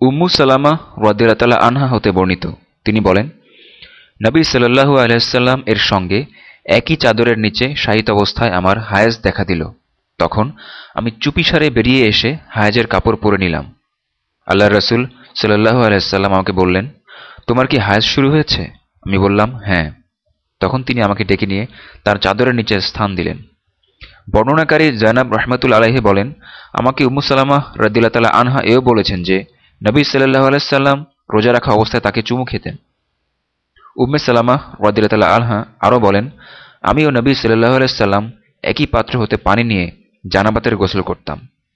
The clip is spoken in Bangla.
উম্মু সালামা রদিরাতাল্লাহ আনহা হতে বর্ণিত। তিনি বলেন, নবী সাল্লাহু আলহাম এর সঙ্গে একই চাদরের নিচে শাহিত অবস্থায় আমার হায়েজ দেখা দিল। তখন আমি চুপিসারে বেরিয়ে এসে হায়েজের কাপড় পরে নিলাম। আল্লাহ রসুল সাল্লাহু আলাইসাল্লাম আমাকে বললেন, তোমার কি হায়েজ শুরু হয়েছে? আমি বললাম হ্যাঁ। তখন তিনি আমাকে ডেকে নিয়ে তার চাদরের নিচে স্থান দিলেন। বর্ণনাকারী জয়নাব রহমতুল আলাহি বলেন, আমাকে উম্মুসাল্লামা রদিল্লা তালা আনহা এও বলেছেন যে নবী সাল্লাহ আলাইসাল্লাম রোজা রাখা অবস্থায় তাকে চুমু খেতেন। উম্মে সাল্লামা রদিল্লা আলহা আরও বলেন আমি ও নবী সাল্লাহ আলাইসাল্লাম একই পাত্র হতে পানি নিয়ে জানাবাতের গোসল করতাম।